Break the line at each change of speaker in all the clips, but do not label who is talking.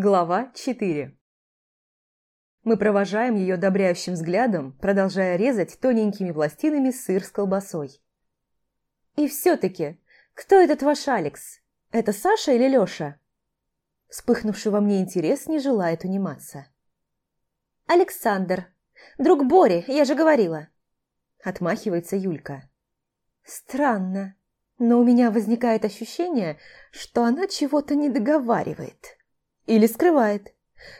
Глава 4 Мы провожаем ее одобряющим взглядом, продолжая резать тоненькими пластинами сыр с колбасой. «И все-таки, кто этот ваш Алекс? Это Саша или Леша?» Вспыхнувший во мне интерес не желает униматься. «Александр. Друг Бори, я же говорила!» Отмахивается Юлька. «Странно, но у меня возникает ощущение, что она чего-то не договаривает». Или скрывает,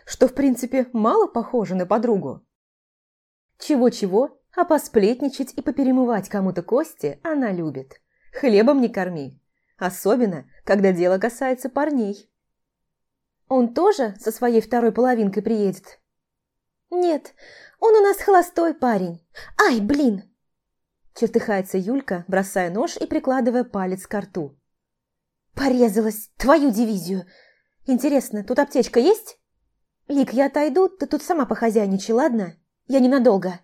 что в принципе мало похоже на подругу. Чего-чего, а посплетничать и поперемывать кому-то кости она любит. Хлебом не корми. Особенно, когда дело касается парней. Он тоже со своей второй половинкой приедет? Нет, он у нас холостой парень. Ай, блин! Чертыхается Юлька, бросая нож и прикладывая палец к рту. Порезалась, твою дивизию! Интересно, тут аптечка есть? Лик, я отойду, ты тут сама похозяйничай, ладно? Я ненадолго.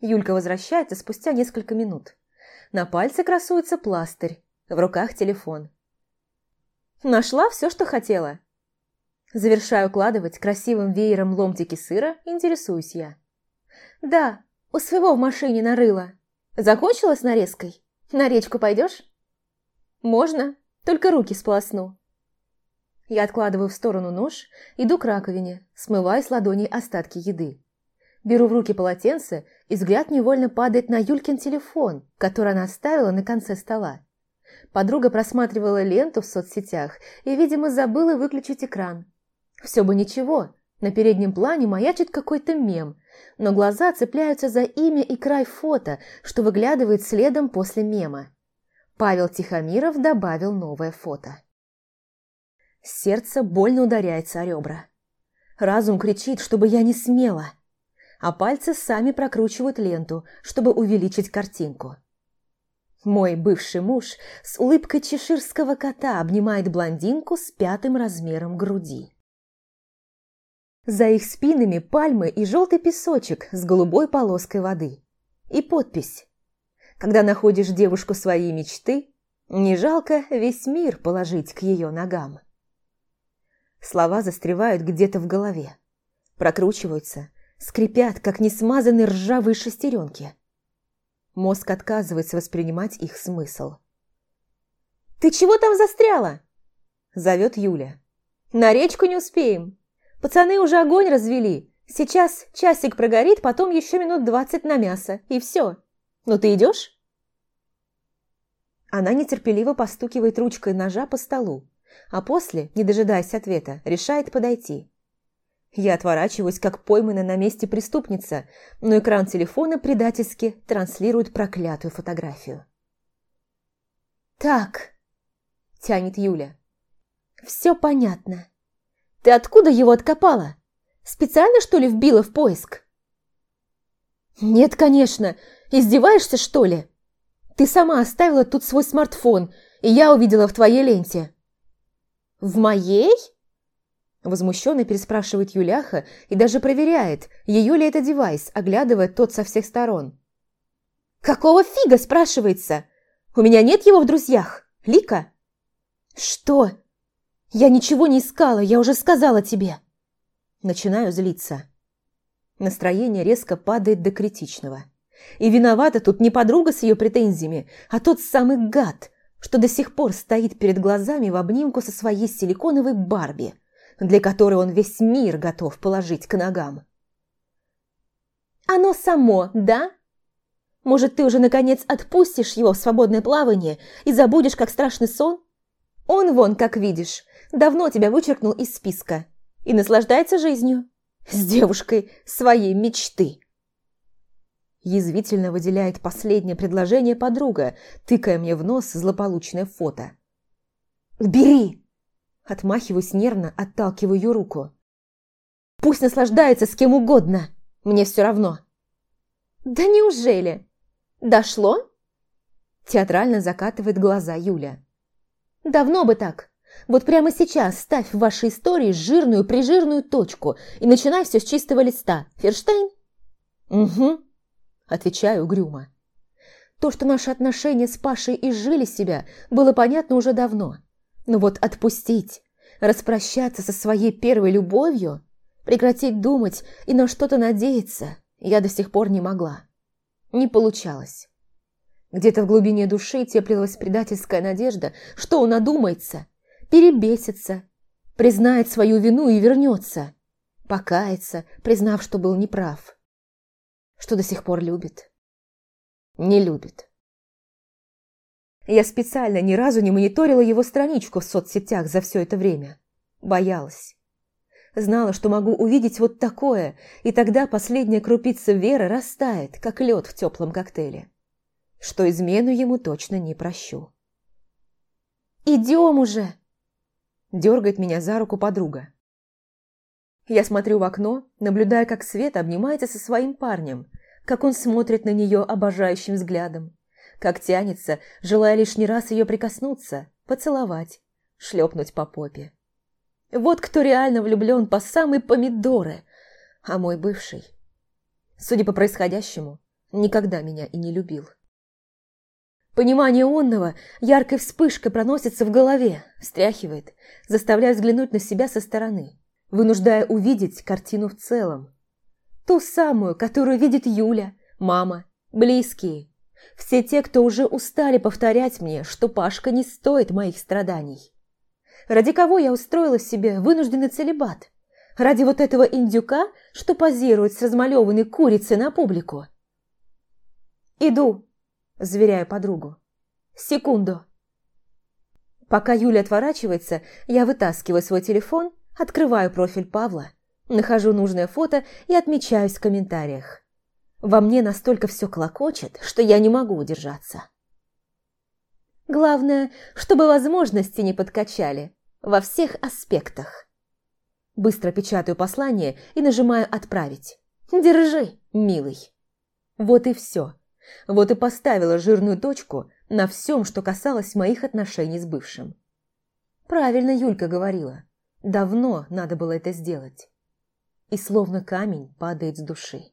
Юлька возвращается спустя несколько минут. На пальце красуется пластырь, в руках телефон. Нашла все, что хотела. Завершаю укладывать красивым веером ломтики сыра, интересуюсь я. Да, у своего в машине нарыла. Закончила с нарезкой? На речку пойдешь? Можно, только руки сполосну. Я откладываю в сторону нож, иду к раковине, смываю с ладоней остатки еды. Беру в руки полотенце, и взгляд невольно падает на Юлькин телефон, который она оставила на конце стола. Подруга просматривала ленту в соцсетях и, видимо, забыла выключить экран. Все бы ничего, на переднем плане маячит какой-то мем, но глаза цепляются за имя и край фото, что выглядывает следом после мема. Павел Тихомиров добавил новое фото. Сердце больно ударяется о ребра. Разум кричит, чтобы я не смела, а пальцы сами прокручивают ленту, чтобы увеличить картинку. Мой бывший муж с улыбкой чеширского кота обнимает блондинку с пятым размером груди. За их спинами пальмы и желтый песочек с голубой полоской воды. И подпись. Когда находишь девушку своей мечты, не жалко весь мир положить к ее ногам. Слова застревают где-то в голове. Прокручиваются, скрипят, как несмазанные ржавые шестеренки. Мозг отказывается воспринимать их смысл. «Ты чего там застряла?» Зовет Юля. «На речку не успеем. Пацаны уже огонь развели. Сейчас часик прогорит, потом еще минут двадцать на мясо, и все. Ну ты идешь?» Она нетерпеливо постукивает ручкой ножа по столу а после, не дожидаясь ответа, решает подойти. Я отворачиваюсь, как пойманная на месте преступница, но экран телефона предательски транслирует проклятую фотографию. «Так», – тянет Юля, – «все понятно. Ты откуда его откопала? Специально, что ли, вбила в поиск?» «Нет, конечно. Издеваешься, что ли? Ты сама оставила тут свой смартфон, и я увидела в твоей ленте. «В моей?» Возмущенно переспрашивает Юляха и даже проверяет, ее ли это девайс, оглядывая тот со всех сторон. «Какого фига?» – спрашивается. «У меня нет его в друзьях. Лика?» «Что?» «Я ничего не искала, я уже сказала тебе». Начинаю злиться. Настроение резко падает до критичного. И виновата тут не подруга с ее претензиями, а тот самый гад, что до сих пор стоит перед глазами в обнимку со своей силиконовой Барби, для которой он весь мир готов положить к ногам. «Оно само, да? Может, ты уже наконец отпустишь его в свободное плавание и забудешь, как страшный сон? Он вон, как видишь, давно тебя вычеркнул из списка и наслаждается жизнью с девушкой своей мечты». Язвительно выделяет последнее предложение подруга, тыкая мне в нос злополучное фото. «Бери!» Отмахиваюсь нервно, отталкиваю руку. «Пусть наслаждается с кем угодно, мне все равно». «Да неужели? Дошло?» Театрально закатывает глаза Юля. «Давно бы так. Вот прямо сейчас ставь в вашей истории жирную-прижирную точку и начинай все с чистого листа. Ферштейн?» «Угу», Отвечаю угрюмо. То, что наши отношения с Пашей изжили себя, было понятно уже давно. Но вот отпустить, Распрощаться со своей первой любовью? Прекратить думать и на что-то надеяться я до сих пор не могла. Не получалось. Где-то в глубине души теплилась предательская надежда, что он одумается, перебесится, признает свою вину и вернется, покается, признав, что был неправ, что до сих пор любит. Не любит. Я специально ни разу не мониторила его страничку в соцсетях за все это время. Боялась. Знала, что могу увидеть вот такое, и тогда последняя крупица веры растает, как лед в теплом коктейле. Что измену ему точно не прощу. «Идем уже!» Дергает меня за руку подруга. Я смотрю в окно, наблюдая, как Света обнимается со своим парнем, как он смотрит на нее обожающим взглядом, как тянется, желая лишний раз ее прикоснуться, поцеловать, шлепнуть по попе. Вот кто реально влюблен по самые помидоры, а мой бывший, судя по происходящему, никогда меня и не любил. Понимание онного яркой вспышкой проносится в голове, встряхивает, заставляя взглянуть на себя со стороны, вынуждая увидеть картину в целом. Ту самую, которую видит Юля, мама, близкие. Все те, кто уже устали повторять мне, что Пашка не стоит моих страданий. Ради кого я устроила себе вынужденный целебат? Ради вот этого индюка, что позирует с размалеванной курицей на публику? «Иду», заверяю подругу. «Секунду». Пока Юля отворачивается, я вытаскиваю свой телефон, открываю профиль Павла, нахожу нужное фото и отмечаюсь в комментариях. Во мне настолько все клокочет, что я не могу удержаться. Главное, чтобы возможности не подкачали во всех аспектах. Быстро печатаю послание и нажимаю «Отправить». «Держи, милый». Вот и все. Вот и поставила жирную точку на всем, что касалось моих отношений с бывшим. Правильно Юлька говорила. Давно надо было это сделать. И словно камень падает с души.